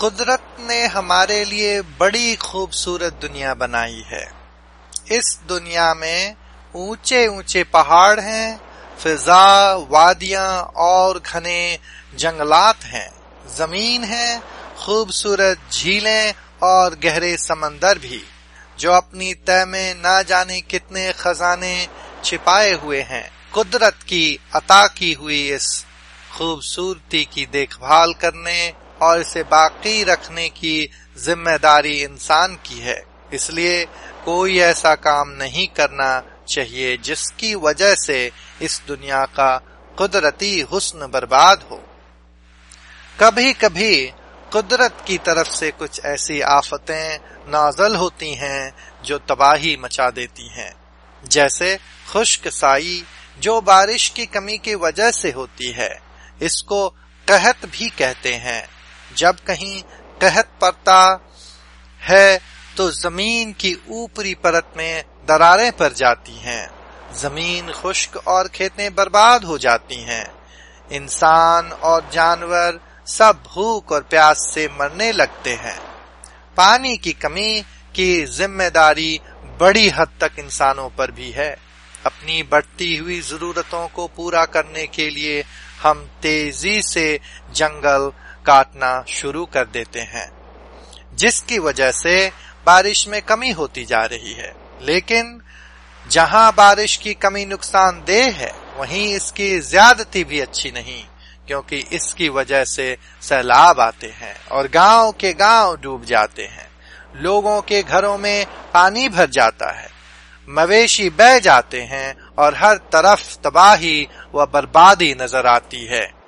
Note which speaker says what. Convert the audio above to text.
Speaker 1: قدرت نے ہمارے لیے بڑی خوبصورت دنیا بنائی ہے۔ اس دنیا میں اونچے اونچے پہاڑ ہیں، فضا، وادیاں اور گھنے جنگلات ہیں۔ زمین ہے، خوبصورت جھیلیں اور گہرے سمندر بھی، جو اپنی طے میں نہ جانے کتنے خزانے چھپائے ہوئے ہیں۔ قدرت کی عطا کی ہوئی اس خوبصورتی کی دیکھ بھال کرنے اور اسے باقی رکھنے کی ذمہ داری انسان کی ہے۔ اس لیے کوئی ایسا کام نہیں کرنا چاہیے جس کی وجہ سے اس دنیا کا قدرتی حسن برباد ہو۔ کبھی کبھی قدرت کی طرف سے کچھ ایسی آفتیں نازل ہوتی ہیں جو تباہی مچا دیتی ہیں۔ جیسے خشک سائی جو بارش کی کمی کی وجہ سے ہوتی ہے۔ اس کو قحط بھی کہتے ہیں۔ جب کہیں قحط پڑتا ہے تو زمین کی اوپری پرت میں دراریں پڑ جاتی ہیں۔ زمین خشک اور کھیتیں برباد ہو جاتی ہیں۔ انسان اور جانور سب بھوک اور پیاس سے مرنے لگتے ہیں۔ پانی کی کمی کی ذمہ داری بڑی حد تک انسانوں پر بھی ہے۔ اپنی بڑھتی ہوئی ضرورتوں کو پورا کرنے کے لیے ہم تیزی سے جنگل کاٹنا شروع کر دیتے ہیں۔ جس کی وجہ سے بارش میں کمی ہوتی جا رہی ہے۔ لیکن جہاں بارش کی کمی نقصان دہ ہے، وہیں اس کی زیادتی بھی اچھی نہیں، کیونکہ اس کی وجہ سے سیلاب آتے ہیں اور گاؤں کے گاؤں ڈوب جاتے ہیں۔ لوگوں کے گھروں میں پانی بھر جاتا ہے۔ مویشی بہ جاتے ہیں اور ہر طرف تباہی و بربادی نظر آتی ہے۔